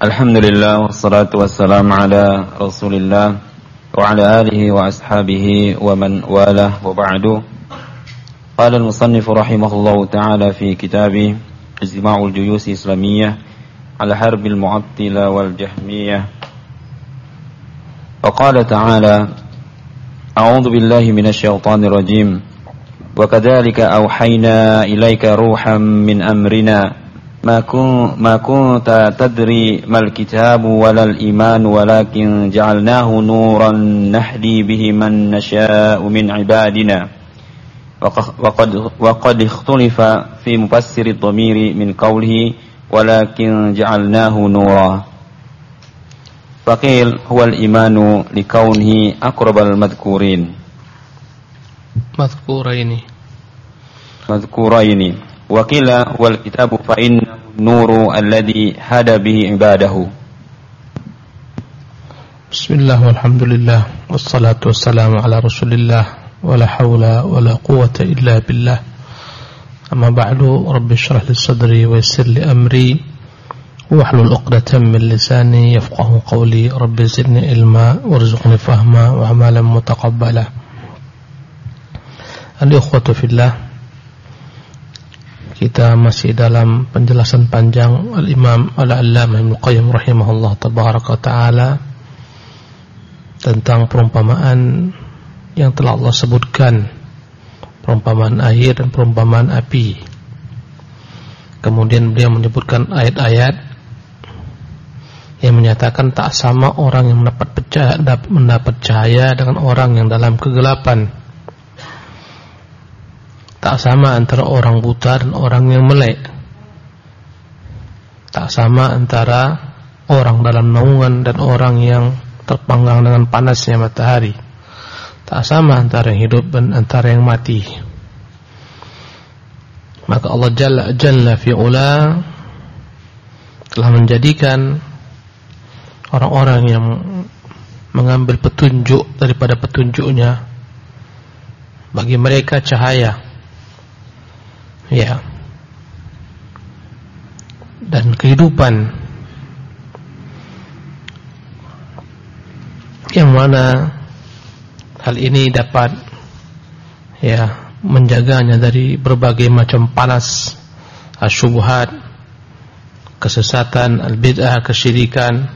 Alhamdulillah wassalatu wassalamu ala Rasulillah wa ala alihi wa ashabihi wa man walah wa ba'du. قال المصنف رحمه الله تعالى في كتابه اجتماع الجيوش الإسلامية على حرب المعطلة والجهمية وقال تعالى أعوذ بالله من الشيطان الرجيم وكذلك أوحينا إليك روحا من أمرنا ما, كن ما كنت تدري ما الكتاب ولا الإيمان ولكن جعلناه نورا نهدي به من نشاء من عبادنا. وقد, وقد اختلف في مفسر الضمير من قوله ولكن جعلناه نورا. فقيل هو الإيمان لكونه أقرب المذكورين. مذكورين. مذكورين. وقيل هو الكتاب فإن النور الذي هدى به عباده بسم الله والحمد لله والصلاة والسلام على رسول الله ولا حول ولا قوة إلا بالله. أما بعد رب اشرح لي صدري ويسر لي أمري. واحلل عقدة من لساني يفقه قولي. رب زدني علما وارزقني فهما وعملا متقبلا الإخوة في الله Kita masih dalam penjelasan panjang Al-Imam Al-Allamah Ibn Qayyim rahimahullah tabaraka taala tentang perumpamaan yang telah Allah sebutkan perumpamaan air dan perumpamaan api. Kemudian beliau menyebutkan ayat-ayat yang menyatakan tak sama orang yang mendapat percaya, mendapat cahaya dengan orang yang dalam kegelapan. Tak sama antara orang buta dan orang yang melek. Tak sama antara orang dalam naungan dan orang yang terpanggang dengan panasnya matahari. Tak sama antara yang hidup dan antara yang mati. Maka Allah Jalla Jalla fi'ula telah menjadikan orang-orang yang mengambil petunjuk daripada petunjuknya bagi mereka cahaya ya. Dan kehidupan yang mana hal ini dapat ya menjaganya dari berbagai macam panas asyubhat kesesatan al-bid'ah kesyirikan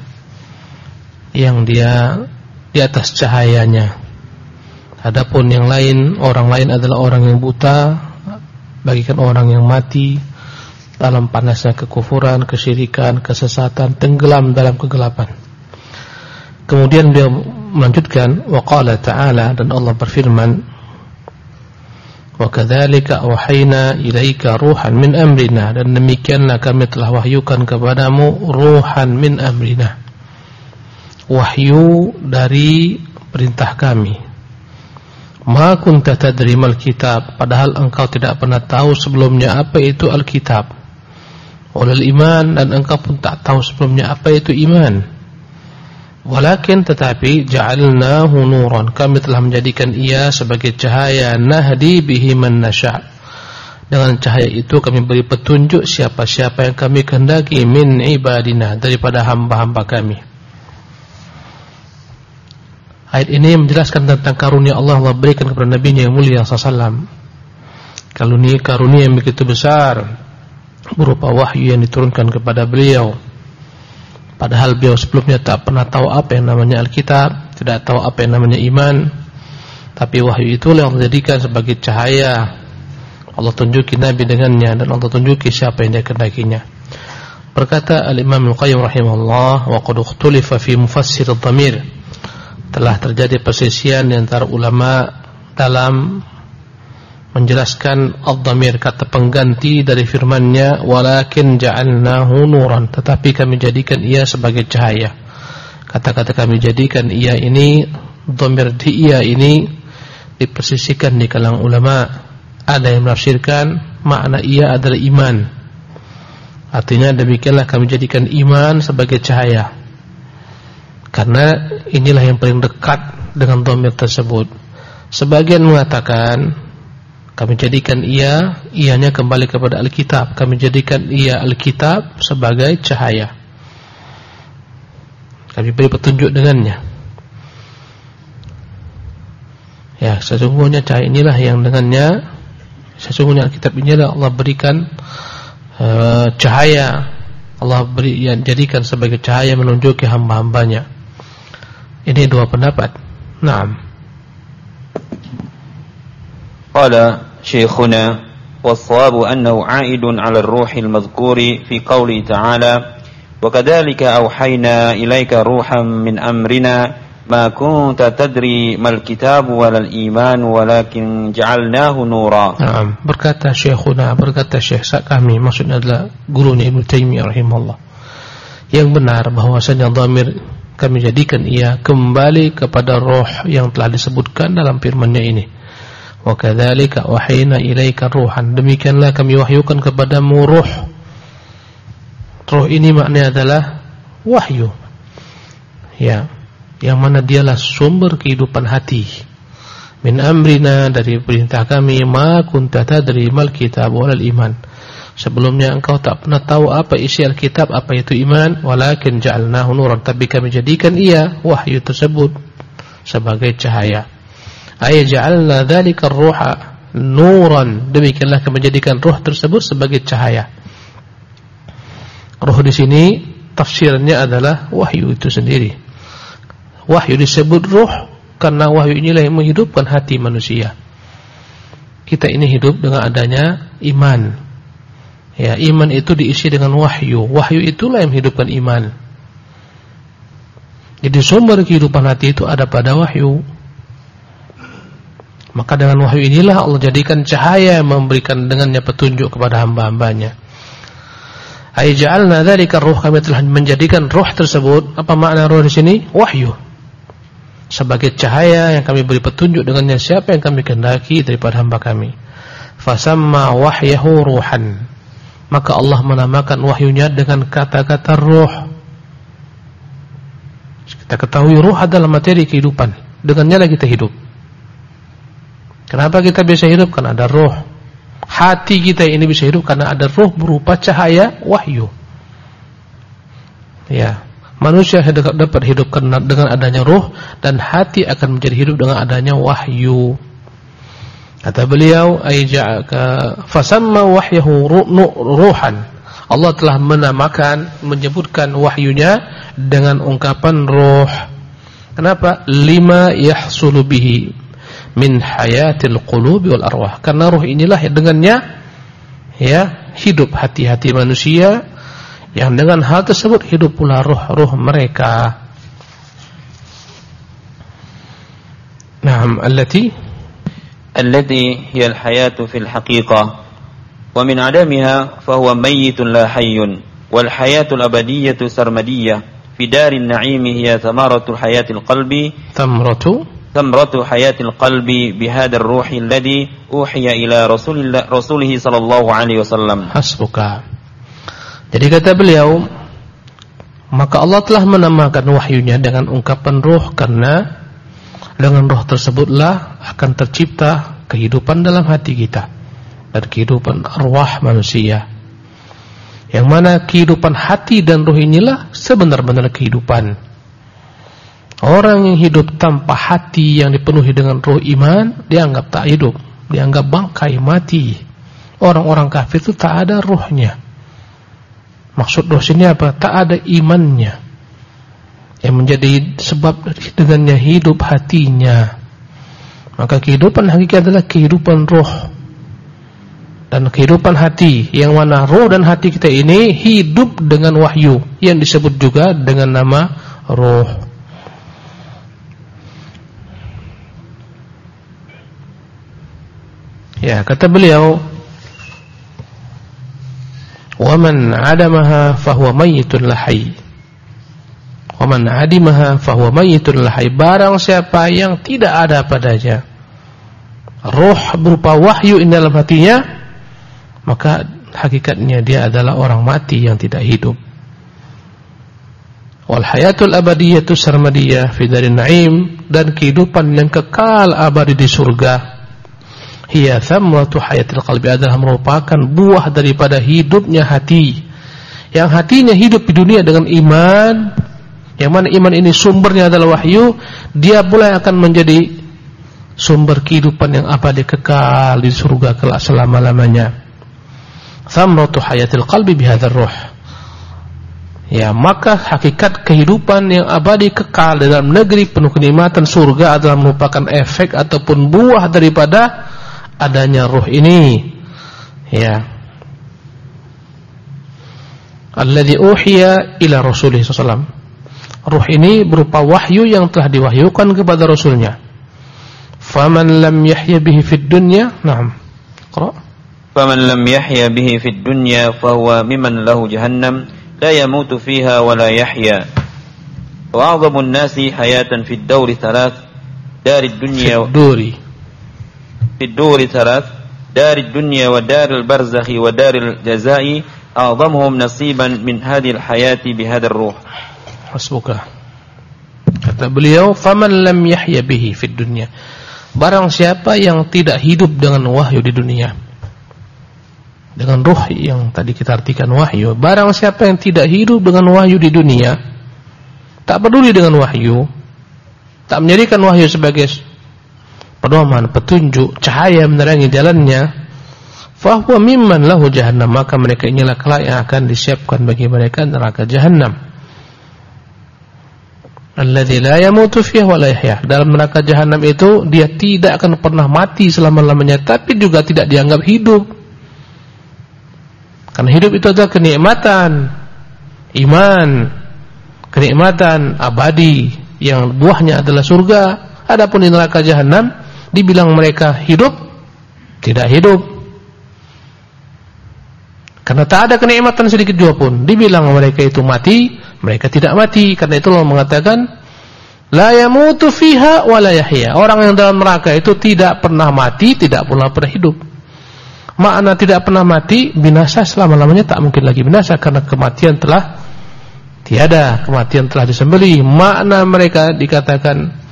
yang dia di atas cahayanya. Adapun yang lain orang lain adalah orang yang buta bagikan orang yang mati dalam panasnya kekufuran, kesyirikan, kesesatan, tenggelam dalam kegelapan. Kemudian beliau melanjutkan waqala ta'ala dan Allah berfirman wa kadzalika awhayna ilaika ruhan min amrina dan demikianlah kami telah wahyukan kepadamu ruhan min amrina wahyu dari perintah kami Ma kunta tadri mal kitab padahal engkau tidak pernah tahu sebelumnya apa itu Alkitab. Walal iman dan engkau pun tak tahu sebelumnya apa itu iman. Walakin tetapi ja'alnahu nuran kami telah menjadikan ia sebagai cahaya nahdi bihi man nasya. Dengan cahaya itu kami beri petunjuk siapa-siapa yang kami kehendaki min ibadina daripada hamba-hamba kami. Ayat ini menjelaskan tentang karunia Allah Allah berikan kepada Nabi yang mulia SAW. Karunia karunia yang begitu besar berupa wahyu yang diturunkan kepada beliau. Padahal beliau sebelumnya tak pernah tahu apa yang namanya Alkitab, tidak tahu apa yang namanya iman. Tapi wahyu itu yang dijadikan sebagai cahaya. Allah tunjuki Nabi dengannya dan Allah tunjuki siapa yang dia kendakinya. Berkata Al-Imam Al-Qayyim rahimahullah wa qad ikhtulifa fi mufassir ad-dhamir telah terjadi persisian di antara ulama dalam menjelaskan ad-dhamir kata pengganti dari firman-Nya walakin ja'alnahu nuran tetapi kami jadikan ia sebagai cahaya. Kata-kata kami jadikan ia ini dhamir di ia ini dipersisikan di kalangan ulama. Ada yang menafsirkan makna ia adalah iman. Artinya demikianlah kami jadikan iman sebagai cahaya. Karena inilah yang paling dekat dengan domir tersebut. Sebagian mengatakan Kami jadikan ia ianya kembali kepada Alkitab. Kami jadikan ia Alkitab sebagai cahaya. Kami beri petunjuk dengannya. Ya, sesungguhnya cahaya inilah yang dengannya sesungguhnya Alkitab inilah Allah berikan uh, cahaya. Allah beri yang jadikan sebagai cahaya menunjuki hamba-hambanya. Ini dua pendapat. Naam. قال شيخنا والصواب أنه عائد على الروح المذكور في قوله تعالى وكذلك أوحينا إليك روحا من أمرنا ما كنت تدري ما الكتاب ولا الإيمان ولكن جعلناه نورا نعم berkata Syekhuna berkata Syekh kami maksudnya adalah gurunya Ibnu Taimiyah rahimahullah yang benar bahwasanya dhamir kami jadikan ia kembali kepada roh yang telah disebutkan dalam firman-Nya ini Wa kadzalika wahayna ilaika ruhan. Demikianlah kami wahyukan kepadamu ruh. Ruh ini maknanya adalah wahyu. Ya, yang mana dialah sumber kehidupan hati. Min amrina dari perintah kami ma kunta tadri mal kitab wal iman. Sebelumnya engkau tak pernah tahu apa isi Alkitab, apa itu iman, walakin ja'alnahu nuran, tapi kami jadikan ia wahyu tersebut sebagai cahaya. Ay ja'alna dzalika ruha nuran. Demikianlah kami menjadikan ruh tersebut sebagai cahaya. Ruh di sini tafsirnya adalah wahyu itu sendiri. Wahyu disebut ruh karena wahyu inilah yang menghidupkan hati manusia. Kita ini hidup dengan adanya iman ya iman itu diisi dengan wahyu wahyu itulah yang menghidupkan iman jadi sumber kehidupan hati itu ada pada wahyu maka dengan wahyu inilah Allah jadikan cahaya yang memberikan dengannya petunjuk kepada hamba-hambanya. Ai ja'alna dzalika ruh kami telah menjadikan ruh tersebut apa makna ruh di sini? Wahyu. Sebagai cahaya yang kami beri petunjuk dengannya siapa yang kami kehendaki daripada hamba kami. Fasamma wahyahu ruhan. Maka Allah menamakan wahyunya dengan kata-kata ruh. Kita ketahui ruh adalah materi kehidupan. Dengannya lah kita hidup. Kenapa kita bisa hidup? Karena ada roh. Hati kita ini bisa hidup karena ada roh berupa cahaya wahyu. Ya, manusia dapat hidup dengan adanya roh dan hati akan menjadi hidup dengan adanya wahyu. Kata beliau, "Aija'aka fasamma wahyahu ruhan." Allah telah menamakan, menyebutkan wahyunya dengan ungkapan roh. Kenapa? Lima yahsulu bihi min hayatil qulubi wal arwah. Karena ruh inilah dengannya ya hidup hati-hati manusia yang dengan hal tersebut hidup pula ruh-ruh mereka. Naam, allati allati hiya al-hayatu fil haqiqah wa min adamiha fa huwa mayyitun la hayyun wal hayatul abadiyyatu sarmadiyyah fi darin na'imi hiya thamaratul hayatil qalbi thamratu ثمرة حياة القلب بهذا الروح الذي أوحي إلى رسول الله رسوله صلى الله عليه وسلم حسبك jadi kata beliau maka Allah telah menamakan wahyunya dengan ungkapan ruh karena dengan roh tersebutlah akan tercipta kehidupan dalam hati kita dan kehidupan arwah manusia yang mana kehidupan hati dan roh inilah sebenar-benar kehidupan Orang yang hidup tanpa hati yang dipenuhi dengan roh iman dianggap tak hidup, dianggap bangkai mati. Orang-orang kafir itu tak ada rohnya. Maksud roh sini apa? Tak ada imannya. Yang menjadi sebab dengannya hidup hatinya. Maka kehidupan hakiki adalah kehidupan roh. Dan kehidupan hati yang mana roh dan hati kita ini hidup dengan wahyu yang disebut juga dengan nama roh. Ya, kata beliau, "Wa man 'adamaha fahuwa mayyitun lahai." Wa man 'adimaha fahuwa mayyitun lahai. Barang siapa yang tidak ada padanya roh berupa wahyu di dalam hatinya, maka hakikatnya dia adalah orang mati yang tidak hidup. Wal hayatul abadiyatu sarmadiyah fi darin na'im dan kehidupan yang kekal abadi di surga hiya thamratu hayatil qalbi adalah merupakan buah daripada hidupnya hati. Yang hatinya hidup di dunia dengan iman, yang mana iman ini sumbernya adalah wahyu, dia pula akan menjadi sumber kehidupan yang abadi kekal di surga kelak selama-lamanya. Thamratu hayatil qalbi bihadzal ruh. Ya, maka hakikat kehidupan yang abadi kekal dalam negeri penuh kenikmatan surga adalah merupakan efek ataupun buah daripada adanya ruh ini ya alladhi uhiya ila rasulih sallallahu Ruh ini berupa wahyu yang telah diwahyukan kepada Rasulnya. Faman lam yahya bihi fid dunya, na'am. Qra. Faman lam yahya bihi fid dunya fahuwa mimman lahu jahannam la yamutu fiha wa la yahya. Wa a'zamu nasi hayatan fid dawri thalath dari dunya duri. Fid duri thalath dari dunya wa daril barzakhi wa daril jazai nasiban min hadhihi al-hayati ar-ruh hasbuka. Kata beliau, "Faman lam yahya bihi fid dunya." Barang siapa yang tidak hidup dengan wahyu di dunia. Dengan ruh yang tadi kita artikan wahyu, barang siapa yang tidak hidup dengan wahyu di dunia, tak peduli dengan wahyu, tak menjadikan wahyu sebagai pedoman, petunjuk, cahaya menerangi jalannya, fahuwa mimman lahu jahannam, maka mereka inilah kelak yang akan disiapkan bagi mereka neraka jahannam. Alladzi la yamutu fiha wa la yahya. Dalam neraka jahannam itu dia tidak akan pernah mati selama-lamanya, tapi juga tidak dianggap hidup. Karena hidup itu adalah kenikmatan, iman, kenikmatan abadi yang buahnya adalah surga. Adapun di neraka jahanam dibilang mereka hidup tidak hidup karena tak ada kenikmatan sedikit juga pun dibilang mereka itu mati mereka tidak mati karena itu Allah mengatakan la yamutu fiha wa la yahya. Orang yang dalam neraka itu tidak pernah mati tidak pula pernah hidup. Makna tidak pernah mati binasa selama-lamanya tak mungkin lagi binasa karena kematian telah tiada kematian telah disembeli. Makna mereka dikatakan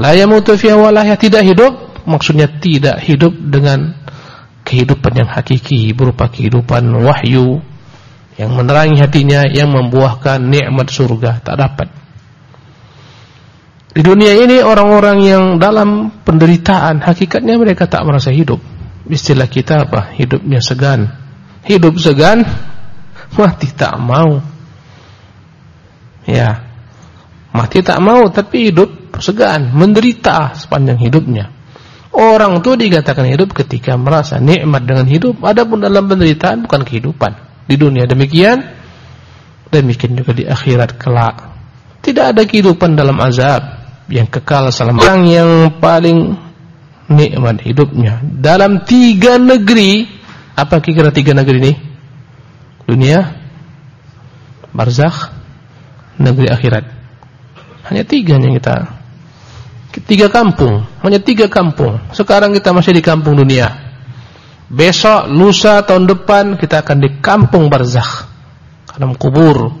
La yamutu fiha wa tidak hidup maksudnya tidak hidup dengan kehidupan yang hakiki berupa kehidupan wahyu yang menerangi hatinya yang membuahkan nikmat surga tak dapat. Di dunia ini orang-orang yang dalam penderitaan hakikatnya mereka tak merasa hidup. Istilah kita apa? Hidupnya segan. Hidup segan mati tak mau. Ya. Mati tak mau tapi hidup segan, menderita sepanjang hidupnya. Orang itu dikatakan hidup ketika merasa nikmat dengan hidup, adapun dalam penderitaan bukan kehidupan. Di dunia demikian, demikian juga di akhirat kelak. Tidak ada kehidupan dalam azab yang kekal selama orang yang paling nikmat hidupnya dalam tiga negeri. Apa kira-kira tiga negeri ini? Dunia, barzakh, negeri akhirat. Hanya tiga yang kita Tiga kampung, hanya tiga kampung. Sekarang kita masih di kampung dunia. Besok, lusa, tahun depan kita akan di kampung barzakh. Alam kubur.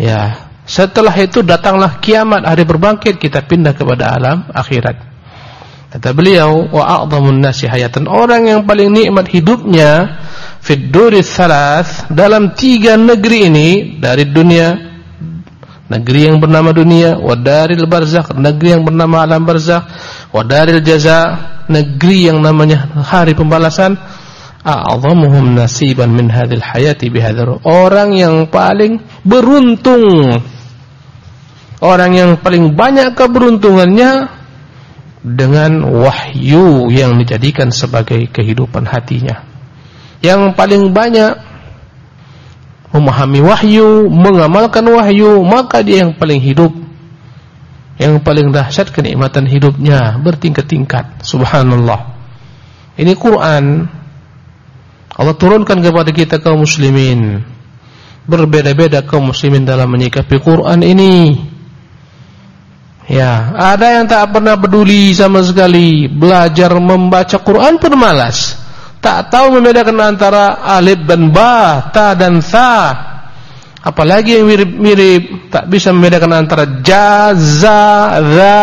Ya, setelah itu datanglah kiamat hari berbangkit kita pindah kepada alam akhirat. Kata beliau, wa a'dhamun nasi hayatan. Orang yang paling nikmat hidupnya fid duri thalath dalam tiga negeri ini dari dunia negeri yang bernama dunia, wadaril barzakh, negeri yang bernama alam barzakh, wadaril jaza, negeri yang namanya hari pembalasan. A'dhamuhum nasiban min hadhil hayati bihadzal. Orang yang paling beruntung. Orang yang paling banyak keberuntungannya dengan wahyu yang dijadikan sebagai kehidupan hatinya. Yang paling banyak memahami wahyu, mengamalkan wahyu, maka dia yang paling hidup. Yang paling dahsyat kenikmatan hidupnya bertingkat-tingkat. Subhanallah. Ini Quran Allah turunkan kepada kita kaum muslimin. Berbeda-beda kaum muslimin dalam menyikapi Quran ini. Ya, ada yang tak pernah peduli sama sekali belajar membaca Quran pun malas tak tahu membedakan antara alif dan ba, ta dan tha. Apalagi yang mirip-mirip tak bisa membedakan antara jaza, za.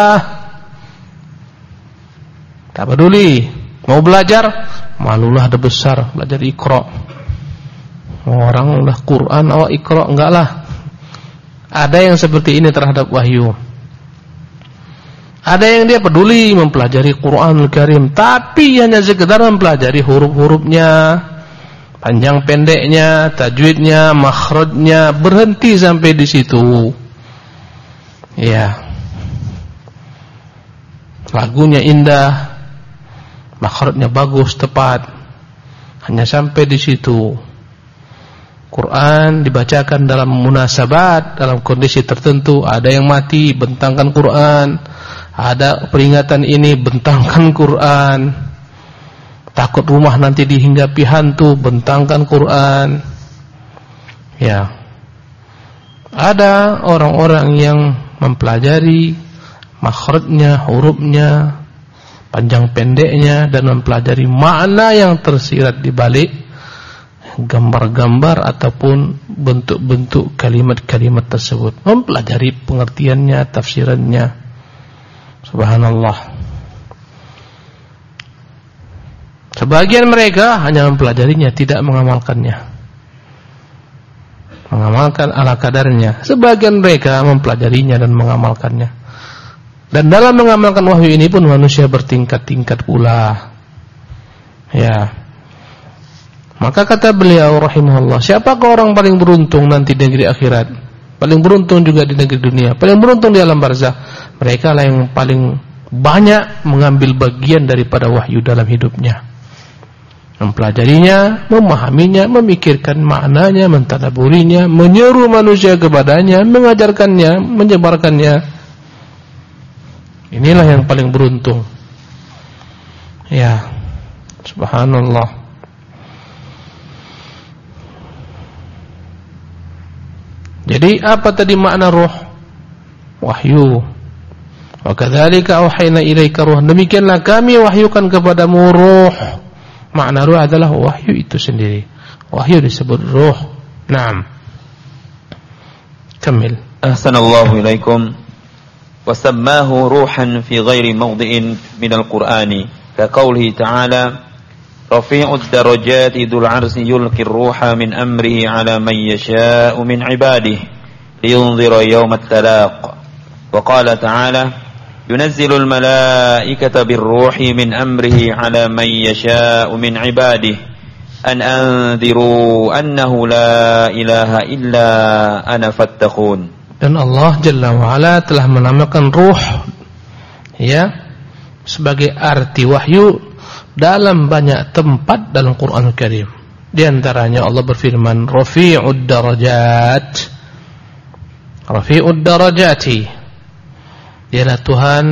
Tak peduli. Mau belajar, malulah ada besar belajar ikro. Orang udah Quran awak ikro enggak lah. Ada yang seperti ini terhadap wahyu. Ada yang dia peduli mempelajari Quran Karim, tapi hanya sekedar mempelajari huruf-hurufnya, panjang pendeknya, tajwidnya, makhrajnya, berhenti sampai di situ. Ya. Lagunya indah, makhrajnya bagus, tepat. Hanya sampai di situ. Quran dibacakan dalam munasabat, dalam kondisi tertentu, ada yang mati, bentangkan Quran. Ada peringatan ini, bentangkan Quran. Takut rumah nanti dihinggapi hantu, bentangkan Quran. Ya. Ada orang-orang yang mempelajari makhrajnya, hurufnya, panjang pendeknya dan mempelajari makna yang tersirat di balik gambar-gambar ataupun bentuk-bentuk kalimat-kalimat tersebut. Mempelajari pengertiannya, tafsirannya. Subhanallah. Sebagian mereka hanya mempelajarinya, tidak mengamalkannya. Mengamalkan ala kadarnya. Sebagian mereka mempelajarinya dan mengamalkannya. Dan dalam mengamalkan wahyu ini pun manusia bertingkat-tingkat pula. Ya. Maka kata beliau rahimahullah, siapakah orang paling beruntung nanti di negeri akhirat? Paling beruntung juga di negeri dunia, paling beruntung di alam barzah. Mereka lah yang paling banyak mengambil bagian daripada wahyu dalam hidupnya. Mempelajarinya, memahaminya, memikirkan maknanya, mentadaburinya, menyeru manusia kepadanya, mengajarkannya, menyebarkannya Inilah yang paling beruntung. Ya. Subhanallah. Jadi apa tadi makna roh? Wahyu. Wa kadzalika auhayna ilaika ruh. Demikianlah kami wahyukan kepadamu roh. Makna roh adalah wahyu itu sendiri. Wahyu disebut roh. Naam. Kamil. Ahsanallahu ilaikum. وسماه روحا في غير موضع من القرآن كقوله تعالى رفيع الدرجات ذو العرش يلقي الروح من أمره على من يشاء من عباده لينذر يوم التلاق وقال تعالى ينزل الملائكة بالروح من أمره على من يشاء من عباده أن أنذروا أنه لا إله إلا أنا فاتقون Dan Allah Jalla wa'ala telah menamakan ruh ya sebagai arti wahyu dalam banyak tempat dalam Quran Karim. Di antaranya Allah berfirman, "Rafi'ud darajat." Rafi'ud darajati. Dialah Tuhan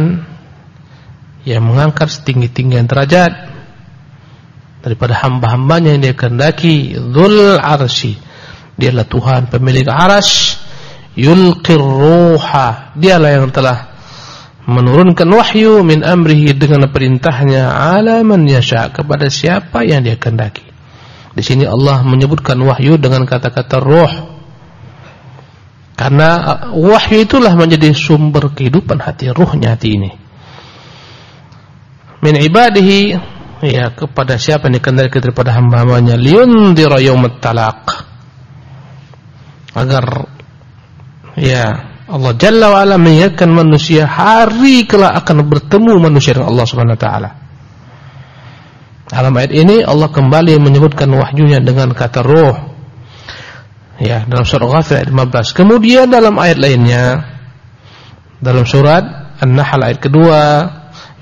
yang mengangkat setinggi-tinggian derajat daripada hamba-hambanya yang dia kehendaki. Dzul arsy. Dialah Tuhan pemilik arasy yulqir ruha dialah yang telah menurunkan wahyu min amrihi dengan perintahnya ala man yasha kepada siapa yang dia kehendaki di sini Allah menyebutkan wahyu dengan kata-kata ruh karena wahyu itulah menjadi sumber kehidupan hati ruhnya hati ini min ibadihi ya kepada siapa yang dikehendaki daripada hamba-hambanya liyundira yaumat talaq agar Ya, Allah Jalla wa ala mengingatkan manusia hari kelak akan bertemu manusia dengan Allah Subhanahu wa taala. Dalam ayat ini Allah kembali menyebutkan wahyunya dengan kata roh. Ya, dalam surah Ghafir ayat 15. Kemudian dalam ayat lainnya dalam surat An-Nahl ayat kedua,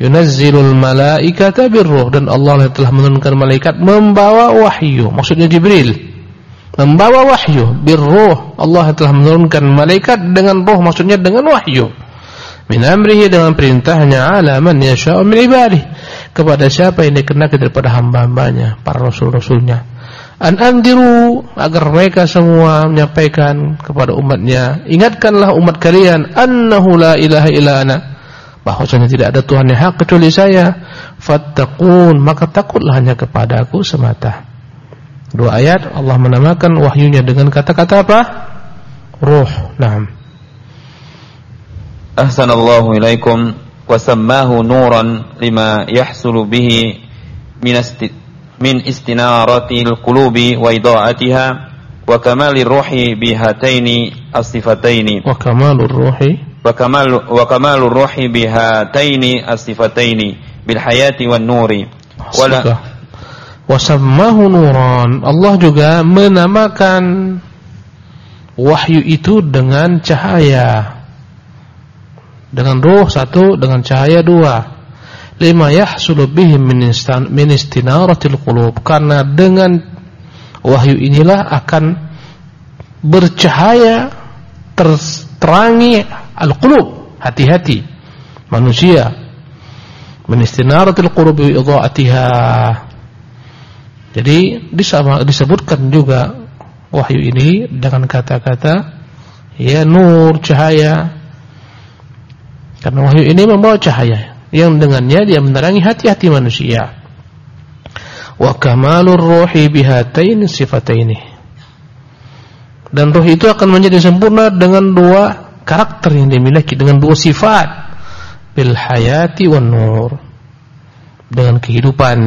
yunazzilul malaikata birruh. Dan Allah telah menurunkan malaikat membawa wahyu, maksudnya Jibril. Membawa wahyu birruh. Allah telah menurunkan malaikat dengan roh maksudnya dengan wahyu. Min amrihi dengan perintahnya ala man yasha'u min ibadihi. Kepada siapa yang dikehendaki daripada hamba-hambanya para rasul-rasulnya an andiru agar mereka semua menyampaikan kepada umatnya ingatkanlah umat kalian annahu la ilaha illa ana bahwasanya tidak ada Tuhan yang hak kecuali saya fattaqun maka takutlah hanya kepada aku semata Dua ayat Allah menamakan wahyunya dengan kata-kata apa? Ruh. Naam. Ahsanallahu ilaikum wa sammahu nuran lima yahsulu bihi min min istinaratil qulubi wa idaatiha wa kamalir ruhi bihataini as-sifataini. Wa kamalur ruhi. Wa kamalu wa kamalur ruhi bihataini as-sifataini bil hayati wan nuri. Wala wasammahu nuran. Allah juga menamakan wahyu itu dengan cahaya. Dengan ruh satu dengan cahaya dua lima yahsulu bihi min qulub. Karena dengan wahyu inilah akan bercahaya terterangi al-qulub. Hati-hati. Manusia. Min istinaratil qulub bi idha'atiha. Jadi disebutkan juga wahyu ini dengan kata-kata ya nur cahaya. Karena wahyu ini membawa cahaya yang dengannya dia menerangi hati-hati manusia. Wa kamalur ruhi bihatain sifataini. Dan ruh itu akan menjadi sempurna dengan dua karakter yang dimiliki, dengan dua sifat. Bil hayati wan nur. Dengan kehidupan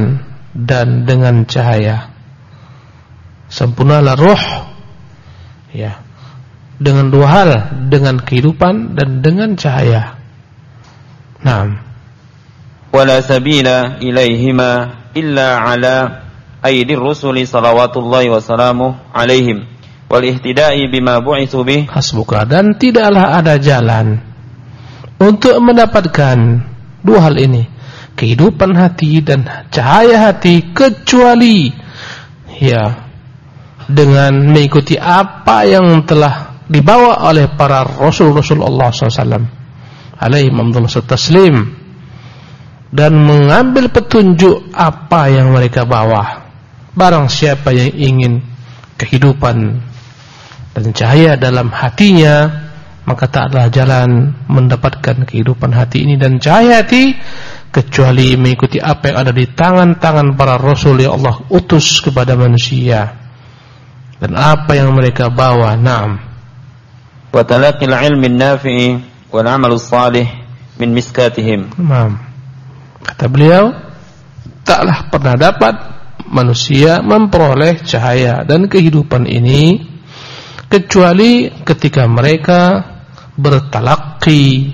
dan dengan cahaya. Sempurnalah ruh ya. Dengan dua hal, dengan kehidupan dan dengan cahaya. Nah, ولا سبيل إليهما إلا على أيدي الرسل صلوات الله وسلامه عليهم والاهتداء بما بعثوا به hasbuka dan tidaklah ada jalan untuk mendapatkan dua hal ini kehidupan hati dan cahaya hati kecuali ya dengan mengikuti apa yang telah dibawa oleh para rasul-rasul Allah SAW alaihi taslim dan mengambil petunjuk apa yang mereka bawa. Barang siapa yang ingin kehidupan dan cahaya dalam hatinya, maka tak ada jalan mendapatkan kehidupan hati ini dan cahaya hati kecuali mengikuti apa yang ada di tangan-tangan para rasul yang Allah utus kepada manusia dan apa yang mereka bawa. Naam. Wa talaqil ilmi nafi'i wal 'amal salih min miskatihim. Naam. Kata beliau, taklah pernah dapat manusia memperoleh cahaya dan kehidupan ini kecuali ketika mereka bertalaki.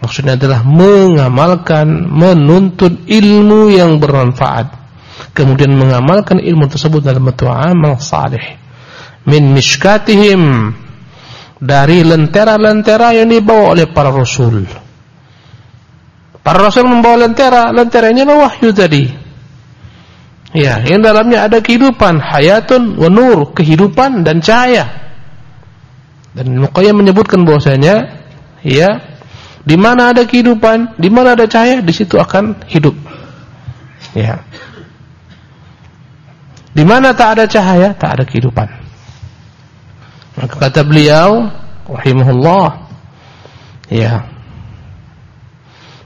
Maksudnya adalah mengamalkan, menuntut ilmu yang bermanfaat. Kemudian mengamalkan ilmu tersebut dalam bentuk amal saleh. Min mishkatihim dari lentera-lentera yang dibawa oleh para rasul. Para rasul membawa lentera, lentera ini adalah wahyu tadi. Ya, yang dalamnya ada kehidupan, hayatun wa nur, kehidupan dan cahaya. Dan Muqayyim menyebutkan bahwasanya ya, di mana ada kehidupan, di mana ada cahaya, di situ akan hidup. Ya. Di mana tak ada cahaya, tak ada kehidupan. Maka kata beliau, rahimahullah, ya,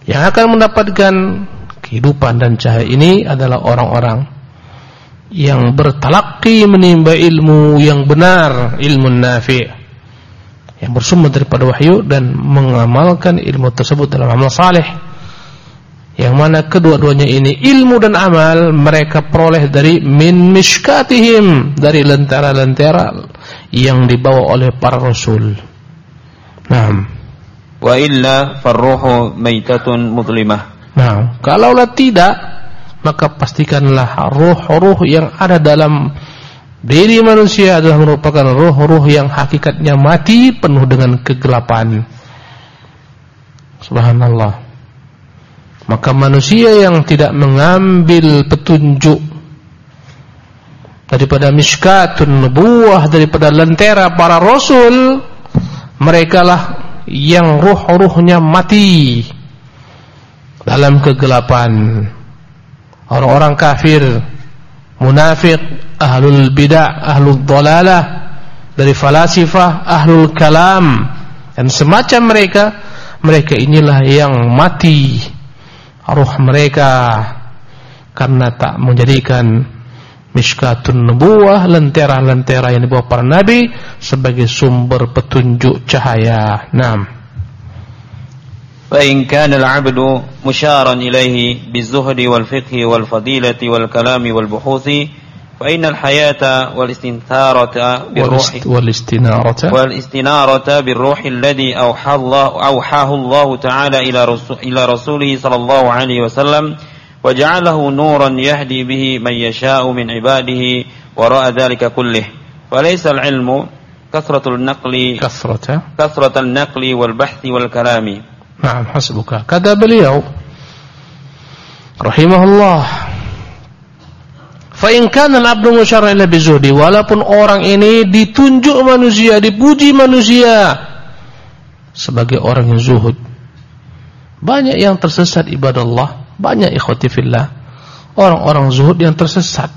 yang akan mendapatkan kehidupan dan cahaya ini adalah orang-orang yang bertalaki menimba ilmu yang benar, ilmu nafi' yang bersumber daripada wahyu dan mengamalkan ilmu tersebut dalam amal saleh. Yang mana kedua-duanya ini ilmu dan amal mereka peroleh dari min mishkatihim dari lentera-lentera yang dibawa oleh para rasul. Naam wa illa farruhu maitatun mudlimah. Nah, kalaulah tidak maka pastikanlah ruh-ruh yang ada dalam diri manusia adalah merupakan ruh-ruh yang hakikatnya mati penuh dengan kegelapan. Subhanallah. Maka manusia yang tidak mengambil petunjuk daripada miskatun nubuah daripada lentera para rasul mereka lah yang ruh-ruhnya mati dalam kegelapan. Orang-orang kafir munafik ahlul bidah ahlul dalalah dari falasifah ahlul kalam dan semacam mereka mereka inilah yang mati. Ruh mereka karena tak menjadikan miskatun nubuah lentera-lentera yang dibawa para nabi sebagai sumber petunjuk cahaya. Naam. فإن كان العبد مشارا إليه بالزهد والفقه والفضيلة والكلام والبحوث فإن الحياة والاستنثارة بالروح والاستنارة والاستنارة بالروح الذي أوحى الله أوحاه الله تعالى إلى رسول إلى رسوله صلى الله عليه وسلم وجعله نورا يهدي به من يشاء من عباده وراء ذلك كله فليس العلم كثرة النقل كثرة كثرة النقل والبحث والكلام نعم حسبك كذا beliau rahimahullah fa in kana al-'abdu musyarra ila bizuhdi walaupun orang ini ditunjuk manusia dipuji manusia sebagai orang yang zuhud banyak yang tersesat ibadah Allah banyak ikhwati fillah orang-orang zuhud yang tersesat.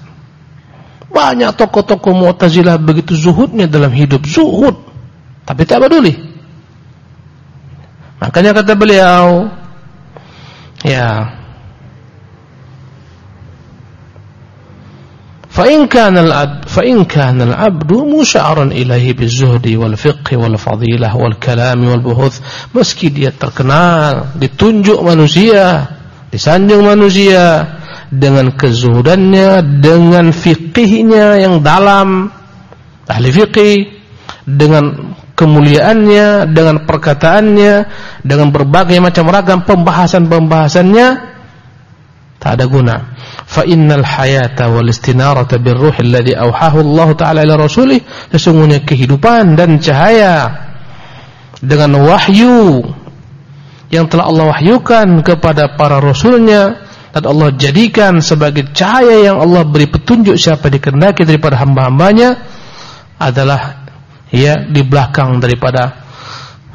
Banyak tokoh-tokoh Mu'tazilah begitu zuhudnya dalam hidup, zuhud. Tapi tak peduli. Makanya kata beliau, ya. Al-'abd meski dia terkenal, ditunjuk manusia disanjung manusia dengan kezuhudannya dengan fikihnya yang dalam ahli fikih dengan kemuliaannya, dengan perkataannya, dengan berbagai macam ragam pembahasan-pembahasannya tak ada guna. Fa innal hayata wal istinarata birruh alladhi awhahu Allah taala ila rasulih sesungguhnya kehidupan dan cahaya dengan wahyu yang telah Allah wahyukan kepada para rasulnya dan Allah jadikan sebagai cahaya yang Allah beri petunjuk siapa dikehendaki daripada hamba-hambanya adalah ya di belakang daripada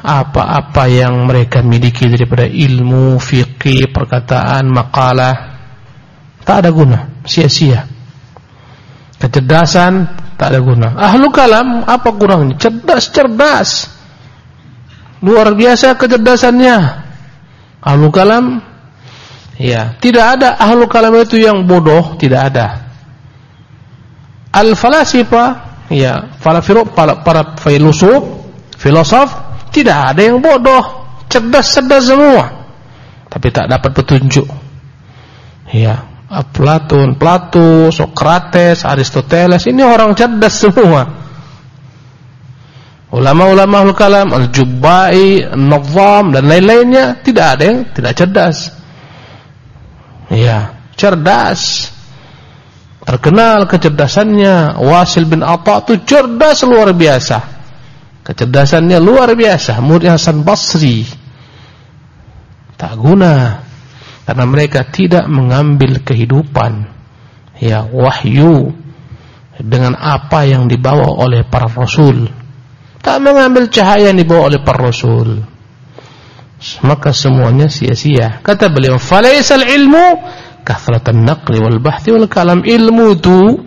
apa-apa yang mereka miliki daripada ilmu, fikih, perkataan, makalah tak ada guna, sia-sia. Kecerdasan tak ada guna. Ahlu kalam apa kurangnya? Cerdas-cerdas. Luar biasa kecerdasannya. Ahlu kalam? Ya, tidak ada ahlu kalam itu yang bodoh, tidak ada. Al-falasifa ya para para, para filosof filosof tidak ada yang bodoh. Cerdas-cerdas semua. Tapi tak dapat petunjuk. Ya Platon, Plato, Socrates, Aristoteles ini orang cerdas semua ulama-ulama al-kalam al-jubbai al-nazam dan lain-lainnya tidak ada yang tidak cerdas. Ya cerdas. Terkenal kecerdasannya. Wasil bin Atta itu cerdas luar biasa. Kecerdasannya luar biasa. Murid Hasan Basri. Tak guna. Karena mereka tidak mengambil kehidupan. Ya wahyu. Dengan apa yang dibawa oleh para rasul tak mengambil cahaya yang dibawa oleh para rasul. Maka semuanya sia-sia. Kata beliau falaisal ilmu kathratan naqli wal bahthi wal kalam. Ilmu itu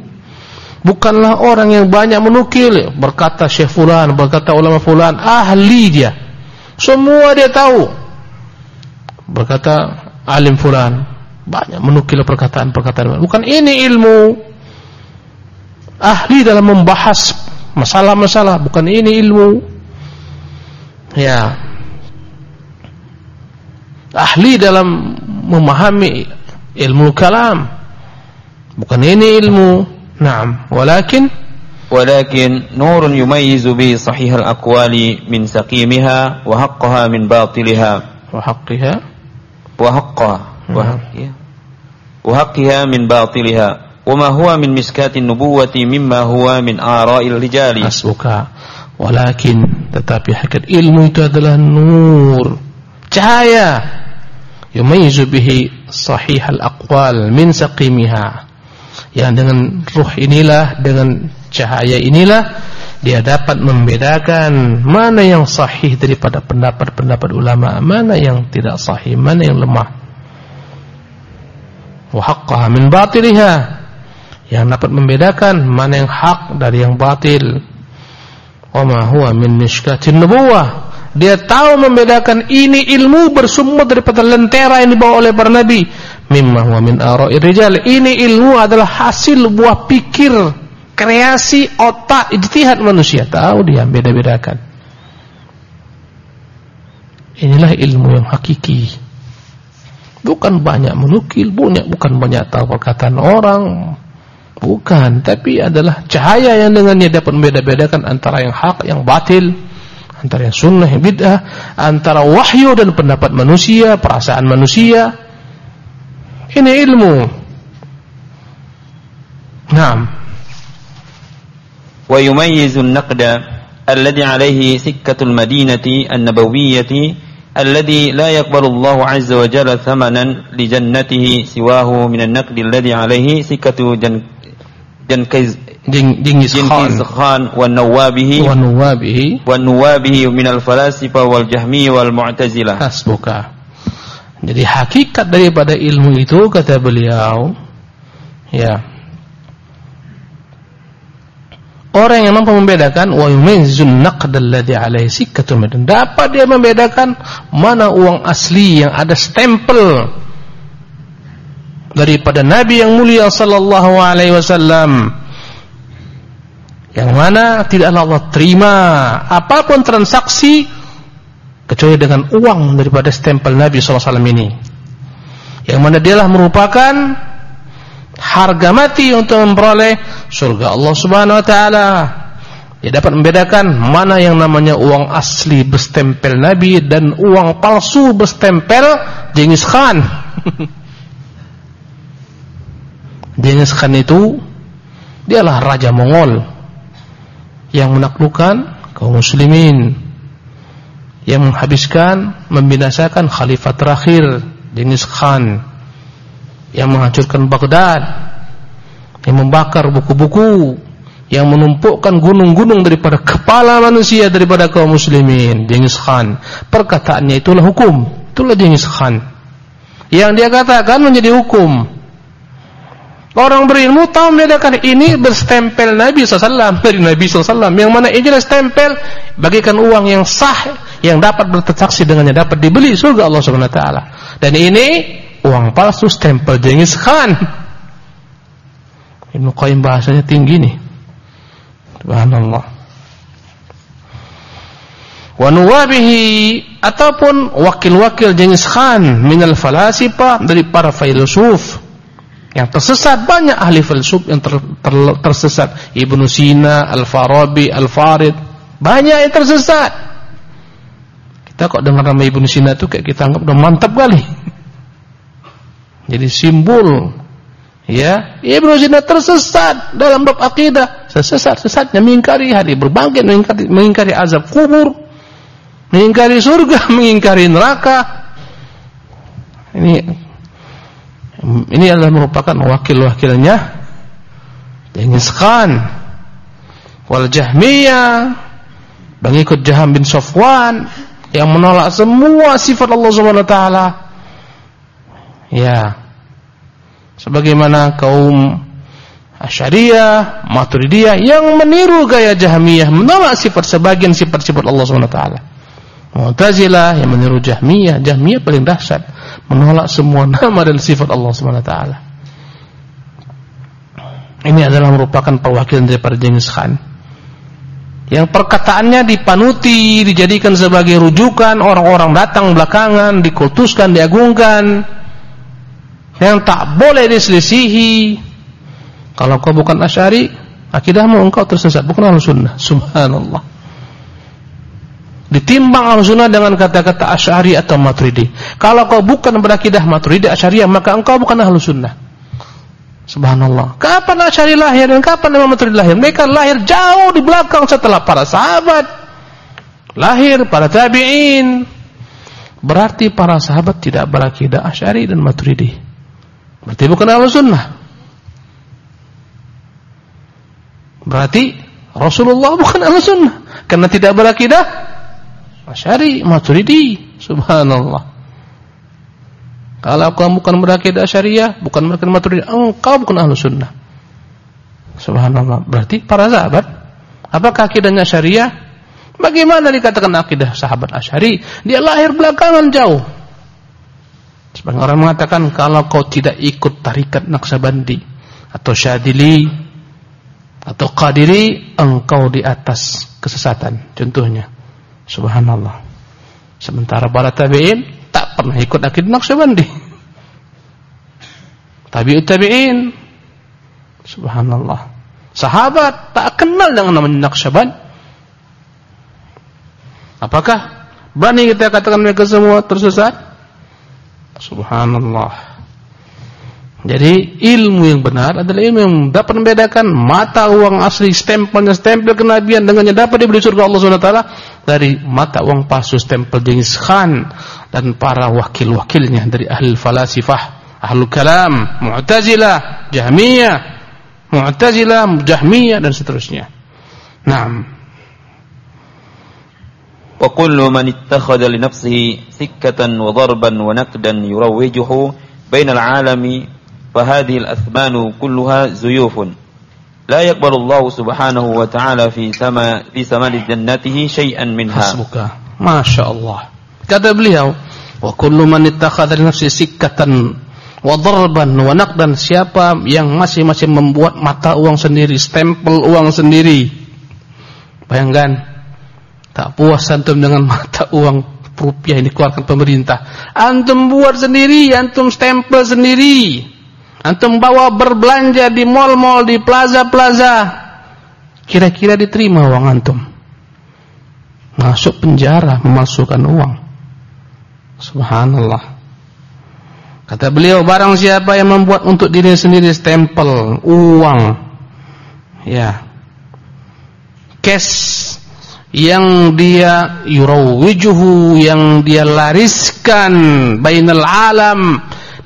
bukanlah orang yang banyak menukil. Berkata syekh fulan berkata ulama fulan ahli dia. Semua dia tahu. Berkata alim fulan banyak menukil perkataan-perkataan. Bukan ini ilmu. Ahli dalam membahas masalah-masalah bukan ini ilmu. Ya. Ahli dalam memahami ilmu kalam. Bukan ini ilmu. Na'am. Walakin walakin nurun yumayyizu bi sahih al-aqwali min saqimiha wa haqqaha min batiliha. Wa haqqaha wa haqqaha wa hmm. haqqaha min batiliha. وما هو من مسكات النبوة مما هو من آراء الرجال حسبك ولكن tetapi hakikat ilmu itu adalah nur cahaya yumayizu bihi sahihal aqwal min saqimiha yang dengan ruh inilah dengan cahaya inilah dia dapat membedakan mana yang sahih daripada pendapat-pendapat ulama mana yang tidak sahih mana yang lemah wa haqqaha min batiliha yang dapat membedakan mana yang hak dari yang batil ma huwa min nubuwah dia tahu membedakan ini ilmu bersumber daripada lentera yang dibawa oleh para nabi. Mimma huwa min ara'i rijal. Ini ilmu adalah hasil buah pikir, kreasi otak ijtihad manusia. Tahu dia beda-bedakan. Inilah ilmu yang hakiki. Bukan banyak menukil, bukan bukan banyak tahu perkataan orang, bukan, tapi adalah cahaya yang dengannya dapat membeda-bedakan antara yang hak, yang batil, antara yang sunnah, yang bid'ah, antara wahyu dan pendapat manusia, perasaan manusia. Ini ilmu. Naam. ويميز النقد الذي عليه سكة المدينة النبوية الذي لا يقبل الله عز وجل ثمنا لجنته سواه من النقد الذي عليه سكة جن Jenkiz Jenghis Khan. Wa Nawabihi. Wa Nawabihi. Wa Nawabihi minal falasifa wal jahmi wal mu'tazilah. Hasbuka. Jadi hakikat daripada ilmu itu kata beliau ya. Orang yang mampu membedakan wa yumayyizun naqd alladhi alaihi sikkatun dapat dia membedakan mana uang asli yang ada stempel daripada Nabi yang mulia sallallahu alaihi wasallam. Yang mana tidaklah Allah terima apa pun transaksi kecuali dengan uang daripada stempel Nabi sallallahu alaihi wasallam ini. Yang mana dialah merupakan harga mati untuk memperoleh surga Allah Subhanahu wa taala. Dia dapat membedakan mana yang namanya uang asli berstempel Nabi dan uang palsu berstempel Genghis Khan. Genghis Khan itu dialah raja Mongol yang menaklukkan kaum muslimin yang menghabiskan membinasakan khalifah terakhir Genghis Khan yang menghancurkan Baghdad, yang membakar buku-buku, yang menumpukkan gunung-gunung daripada kepala manusia daripada kaum muslimin, Genghis Khan. Perkataannya itulah hukum, itulah Genghis Khan. Yang dia katakan menjadi hukum. Orang berilmu tahu membedakan ini berstempel Nabi SAW dari Nabi SAW yang mana ini adalah stempel bagikan uang yang sah yang dapat bertransaksi dengannya dapat dibeli surga Allah Subhanahu Wa Taala dan ini uang palsu stempel Genghis Khan. Ibnu Qayyim bahasanya tinggi nih. Subhanallah. Wa nuwabihi ataupun wakil-wakil Genghis Khan minal falasifa dari para filosof yang tersesat banyak ahli filsuf yang ter, ter, tersesat. Ibnu Sina, Al-Farabi, Al-Farid. Banyak yang tersesat. Kita kok dengar nama Ibnu Sina itu kayak kita anggap udah mantap kali. Jadi simbol. Ya Ibnu Sina tersesat dalam bab akidah sesat-sesatnya mengingkari hari berbangkit mengingkari, mengingkari azab kubur mengingkari surga mengingkari neraka. Ini ini adalah merupakan wakil-wakilnya. Genghis Khan wal Jahmiyah. Pengikut Jaham bin Sofwan yang menolak semua sifat Allah Subhanahu wa taala. Ya. Sebagaimana kaum Asy'ariyah, Maturidiyah yang meniru gaya Jahmiyah, menolak sifat sebagian sifat-sifat Allah Subhanahu wa taala. Mu'tazilah yang meniru Jahmiyah, Jahmiyah paling dahsyat, menolak semua nama dan sifat Allah Subhanahu taala. Ini adalah merupakan perwakilan daripada Genghis Khan. Yang perkataannya dipanuti, dijadikan sebagai rujukan, orang-orang datang belakangan, dikultuskan, diagungkan yang tak boleh diselisihi. Kalau kau bukan Asy'ari, akidahmu engkau tersesat, bukan Ahlussunnah. Subhanallah. Ditimbang Ahlussunnah dengan kata-kata Asy'ari atau Maturidi. Kalau kau bukan berakidah Maturidi Asy'ariyah, maka engkau bukan Ahlussunnah. Subhanallah. Kapan Asy'ari lahir dan kapan Imam Maturidi lahir? Mereka lahir jauh di belakang setelah para sahabat. Lahir para tabi'in. Berarti para sahabat tidak berakidah Asy'ari dan Maturidi. Berarti bukan ahlu sunnah. Berarti Rasulullah bukan ahlu sunnah. Karena tidak berakidah Asyari, Maturidi. Subhanallah. Kalau kamu bukan berakidah syariah, bukan berakidah Maturidi, engkau bukan ahlu sunnah. Subhanallah. Berarti para sahabat, apakah akidahnya syariah? Bagaimana dikatakan akidah sahabat Asyari? Dia lahir belakangan jauh. Sebagian orang mengatakan kalau kau tidak ikut tarikat Naksabandi atau Syadili atau Qadiri, engkau di atas kesesatan. Contohnya, subhanallah. Sementara para tabi'in tak pernah ikut akid Naqsyabandi. Tabi'ut tabi'in. Subhanallah. Sahabat tak kenal dengan namanya Naqsyaband. Apakah berani kita katakan mereka semua tersesat? Subhanallah. Jadi ilmu yang benar adalah ilmu yang dapat membedakan mata uang asli stempelnya stempel kenabian dengannya dapat dibeli surga Allah SWT dari mata uang palsu stempel jenis Khan dan para wakil-wakilnya dari ahli falasifah, ahli kalam, Mu'tazilah, Jahmiyah, Mu'tazilah, Jahmiyah dan seterusnya. Naam. Wa kullu man ittakhadha li nafsihi sikkatan wa darban wa naqdan yurawwijuhu bainal 'alami فهذه الأثمان كلها زيوف لا يقبل الله سبحانه وتعالى في سما في سمان جنته شيئا منها حسبك ما شاء الله kata beliau wa kullu man ittakhadha li nafsi sikkatan wa darban wa naqdan siapa yang masing-masing membuat mata uang sendiri stempel uang sendiri bayangkan tak puas antum dengan mata uang rupiah yang dikeluarkan pemerintah antum buat sendiri antum stempel sendiri Antum bawa berbelanja di mall-mall, di plaza-plaza. Kira-kira diterima uang antum. Masuk penjara memasukkan uang. Subhanallah. Kata beliau, barang siapa yang membuat untuk diri sendiri stempel, uang. Ya. Cash yang dia yurawijuhu yang dia lariskan bainal alam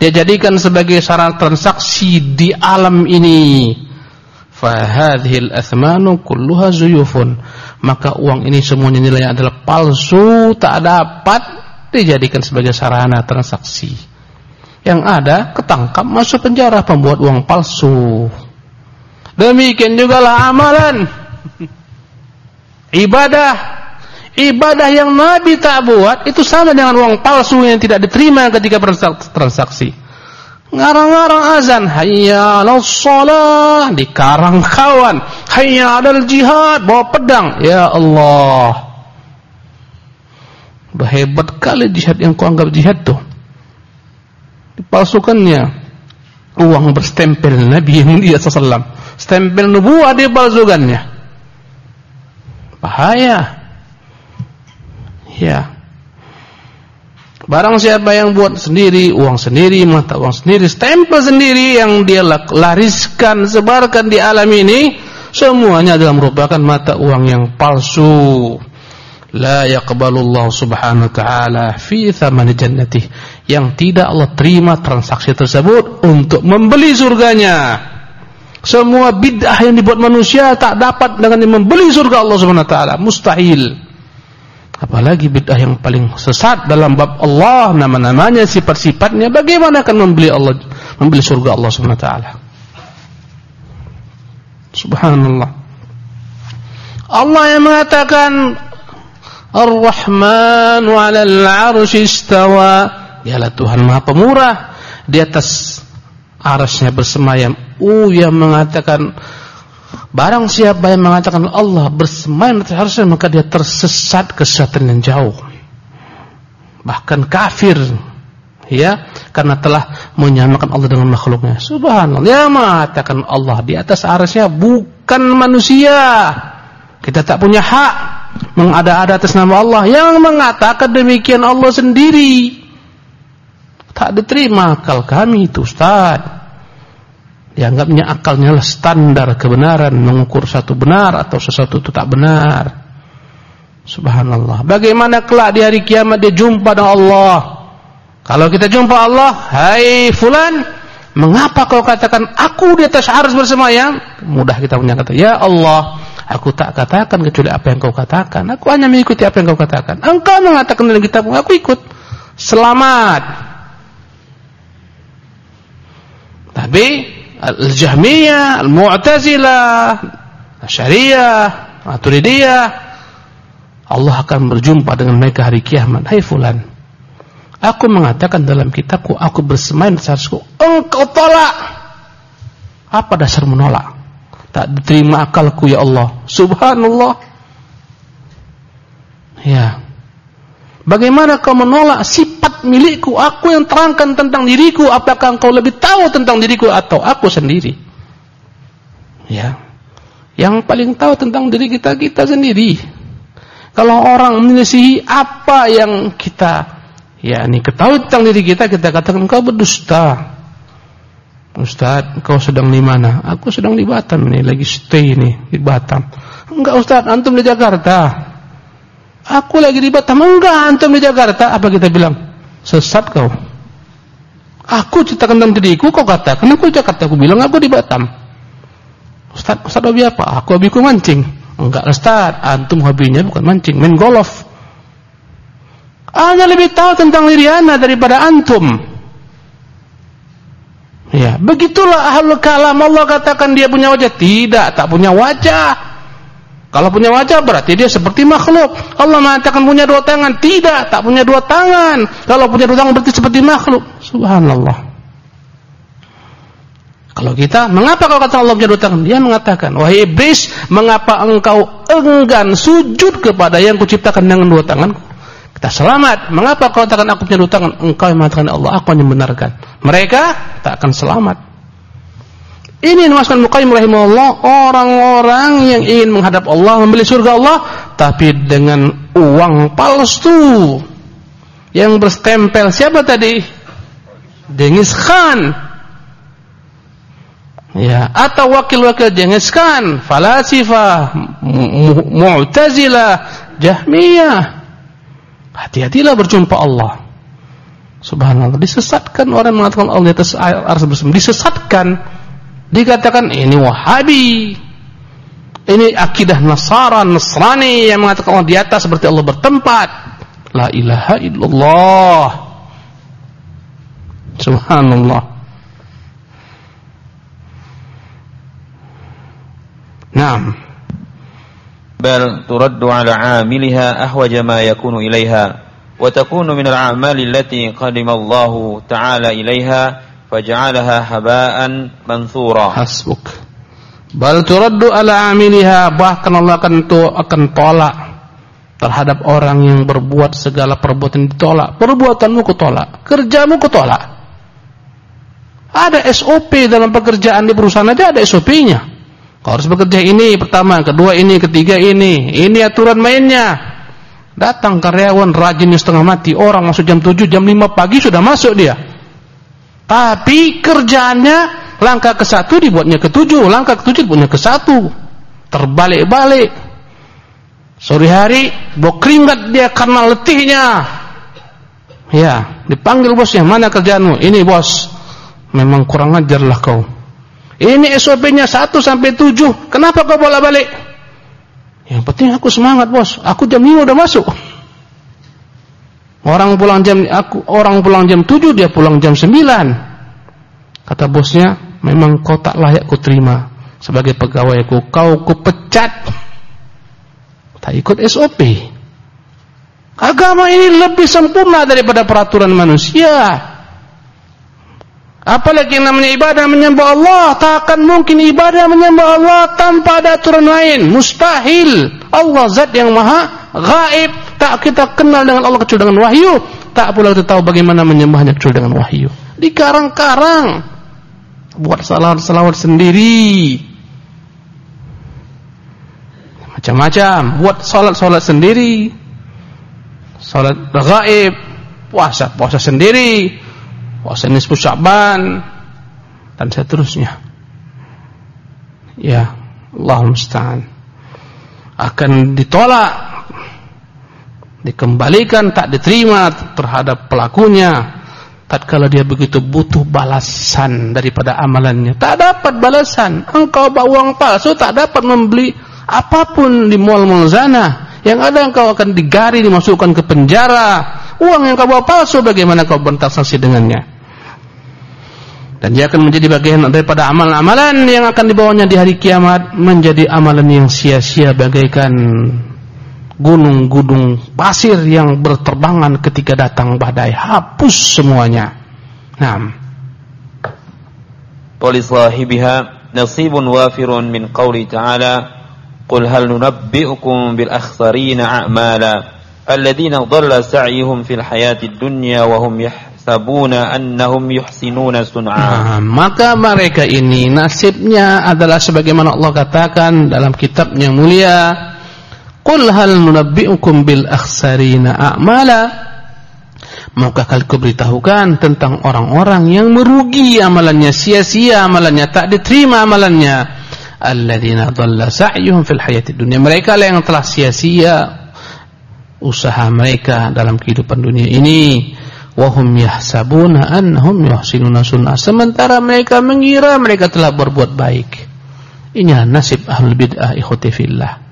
dia jadikan sebagai sarana transaksi di alam ini. Fahadhil athmanu kulluha zuyufun. Maka uang ini semuanya nilainya adalah palsu tak dapat dijadikan sebagai sarana transaksi. Yang ada ketangkap masuk penjara pembuat uang palsu. Demikian juga lah amalan. Ibadah Ibadah yang Nabi tak buat itu sama dengan uang palsu yang tidak diterima ketika transaksi. Ngarang-ngarang azan, hayya 'alas shalah, dikarang kawan, hayya 'alal jihad, bawa pedang. Ya Allah. Hebat kali jihad yang kau anggap jihad tuh. Dipalsukannya uang berstempel Nabi mulia sallallahu Stempel nubuah dipalsukannya. Bahaya. Ya. Barang siapa yang buat sendiri, uang sendiri, mata uang sendiri, stempel sendiri yang dia lariskan, sebarkan di alam ini, semuanya adalah merupakan mata uang yang palsu. La yaqbalullahu subhanahu wa ta'ala fi thamani jannati. Yang tidak Allah terima transaksi tersebut untuk membeli surganya. Semua bid'ah yang dibuat manusia tak dapat dengan membeli surga Allah subhanahu wa ta'ala. Mustahil. Apalagi bid'ah yang paling sesat dalam bab Allah, nama-namanya, sifat-sifatnya, bagaimana akan membeli Allah, membeli surga Allah Subhanahu wa taala? Subhanallah. Allah yang mengatakan Ar-Rahman 'alal 'arsy istawa. Dialah Tuhan Maha Pemurah di atas arasnya bersemayam. Uh yang mengatakan Barang siapa yang mengatakan Allah bersemayam atas arsy maka dia tersesat kesesatan yang jauh. Bahkan kafir ya karena telah menyamakan Allah dengan makhluknya. Subhanallah. Dia mengatakan Allah di atas arsy bukan manusia. Kita tak punya hak mengada-ada atas nama Allah. Yang mengatakan demikian Allah sendiri. Tak diterima akal kami itu Ustaz dianggapnya akalnya adalah standar kebenaran mengukur satu benar atau sesuatu itu tak benar. Subhanallah. Bagaimana kelak di hari kiamat dia jumpa dengan Allah? Kalau kita jumpa Allah hai fulan mengapa kau katakan aku di atas harus bersemayam? Mudah kita punya kata ya Allah aku tak katakan kecuali apa yang kau katakan. Aku hanya mengikuti apa yang kau katakan. Engkau mengatakan dalam kitabmu aku ikut. Selamat. Tapi Al-Jahmiyah, Al-Mu'tazilah, Syariah, Maturidiyah Allah akan berjumpa dengan mereka hari kiamat. Hai fulan, aku mengatakan dalam kitabku aku bersemayam seharusku. Engkau tolak. Apa dasar menolak? Tak diterima akalku ya Allah. Subhanallah. Ya. Bagaimana kau menolak sifat milikku? Aku yang terangkan tentang diriku. Apakah engkau lebih tahu tentang diriku atau aku sendiri? Ya. Yang paling tahu tentang diri kita kita sendiri. Kalau orang menyelisihi apa yang kita ya ini ketahui tentang diri kita, kita katakan engkau berdusta. Ustaz, kau sedang di mana? Aku sedang di Batam ini, lagi stay ini di Batam. Enggak Ustaz, antum di Jakarta. Aku lagi di Batam. Enggak, antum di Jakarta. Apa kita bilang? Sesat kau. Aku ceritakan tentang diriku, kau katakan aku di Jakarta. Aku bilang aku di Batam. Ustaz, Ustaz hobi apa? Aku hobiku mancing. Enggak Ustaz, antum hobinya bukan mancing, main golf. Anda lebih tahu tentang diri Anda daripada antum. Ya, begitulah ahlul kalam Allah katakan dia punya wajah. Tidak, tak punya wajah. Kalau punya wajah berarti dia seperti makhluk. Allah mengatakan punya dua tangan. Tidak, tak punya dua tangan. Kalau punya dua tangan berarti seperti makhluk. Subhanallah. Kalau kita, mengapa kau kata Allah punya dua tangan? Dia mengatakan, wahai iblis, mengapa engkau enggan sujud kepada yang kuciptakan dengan dua tanganku? kita selamat. Mengapa kau katakan aku punya hutang? Engkau yang mengatakan Allah, aku yang membenarkan. Mereka tak akan selamat. Ini dimaksudkan Muqayyim rahimahullah orang-orang yang ingin menghadap Allah, membeli surga Allah tapi dengan uang palsu yang berstempel siapa tadi? Dengis Khan. Ya, atau wakil-wakil Dengis Khan, falasifah, Mu'tazilah, Jahmiyah. Hati-hatilah berjumpa Allah. Subhanallah. Disesatkan orang mengatakan Allah di atas arsy bersama. Disesatkan dikatakan ini Wahabi. Ini akidah Nasara, Nasrani yang mengatakan Allah di atas seperti Allah bertempat. La ilaha illallah. Subhanallah. Naam. Bal turaddu ala amiliha ahwaja ma yakunu ilaiha wa takunu min al-a'mali allati qadima ta'ala ilaiha فجعلها هباء منثورا حسبك بل ترد على عاملها bahkan Allah akan, akan tolak terhadap orang yang berbuat segala perbuatan ditolak perbuatanmu kutolak kerjamu kutolak ada SOP dalam pekerjaan di perusahaan aja ada SOP-nya Kau harus bekerja ini pertama, kedua ini, ketiga ini. Ini aturan mainnya. Datang karyawan rajin setengah mati, orang masuk jam 7, jam 5 pagi sudah masuk dia. Tapi kerjaannya langkah ke satu dibuatnya ke tujuh, langkah ke tujuh dibuatnya ke satu. Terbalik-balik. Sore hari bawa keringat dia karena letihnya. Ya, dipanggil bosnya, mana kerjaanmu? Ini bos. Memang kurang ajarlah kau. Ini SOP-nya 1 sampai 7. Kenapa kau bola balik? Yang penting aku semangat, Bos. Aku jam 5 udah masuk. Orang pulang jam aku orang pulang jam 7, dia pulang jam 9. Kata bosnya, memang kau tak layak ku terima sebagai pegawaiku. Kau kupecat. Tak ikut SOP. Agama ini lebih sempurna daripada peraturan manusia. Apalagi yang namanya ibadah menyembah Allah, tak akan mungkin ibadah menyembah Allah tanpa ada aturan lain. Mustahil. Allah zat yang maha gaib. Tak kita kenal dengan Allah kecuali dengan wahyu. Tak pula kita tahu bagaimana menyembahnya kecuali dengan wahyu. Di karang-karang. Buat salawat-salawat sendiri. Macam-macam. Buat salat-salat sendiri. Salat gaib. Puasa-puasa sendiri puasa nisfu Sya'ban dan seterusnya. Ya, Allah musta'an. Akan ditolak, dikembalikan, tak diterima terhadap pelakunya. Tatkala dia begitu butuh balasan daripada amalannya, tak dapat balasan. Engkau bawa uang palsu, tak dapat membeli apa pun di mall-mall sana. Yang ada engkau akan digari, dimasukkan ke penjara. Uang yang kau bawa palsu, bagaimana kau bertransaksi dengannya? dan dia akan menjadi bagian daripada amalan-amalan yang akan dibawanya di hari kiamat menjadi amalan yang sia-sia bagaikan gunung-gunung pasir yang berterbangan ketika datang badai hapus semuanya. Naam. Walisahibiha nasibun wafirun min qawli ta'ala Qul hal nunabbi'ukum bil akhsarina a'mala alladhina dhalla sa'yuhum fil hayati dunya wa hum yahsabuna annahum yuhsinuna sun'a. Maka mereka ini nasibnya adalah sebagaimana Allah katakan dalam kitabnya mulia Qul hal nunabbi'ukum bil akhsarina a'mala Maukah kalian beritahukan tentang orang-orang yang merugi amalannya, sia-sia amalannya, tak diterima amalannya. Alladzina dhalla sa'yuhum fil hayatid dunya. Mereka lah yang telah sia-sia usaha mereka dalam kehidupan dunia ini. Wahum yahsabuna annahum yuhsinuna sunnah. Sementara mereka mengira mereka telah berbuat baik. Ini nasib ahlul bid'ah ikhwati fillah.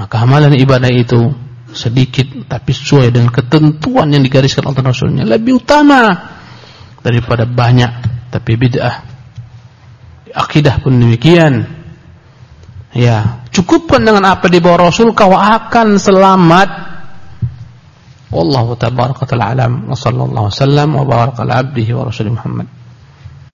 Maka amalan ibadah itu sedikit tapi sesuai dengan ketentuan yang digariskan oleh Rasulnya. Lebih utama daripada banyak tapi bid'ah. Akidah pun demikian. Ya cukupkan dengan apa di bawah Rasul kau akan selamat. Wallahu tabaraka taala alam. Wa sallallahu wasallam wa baraka abdihi wa rasulih Muhammad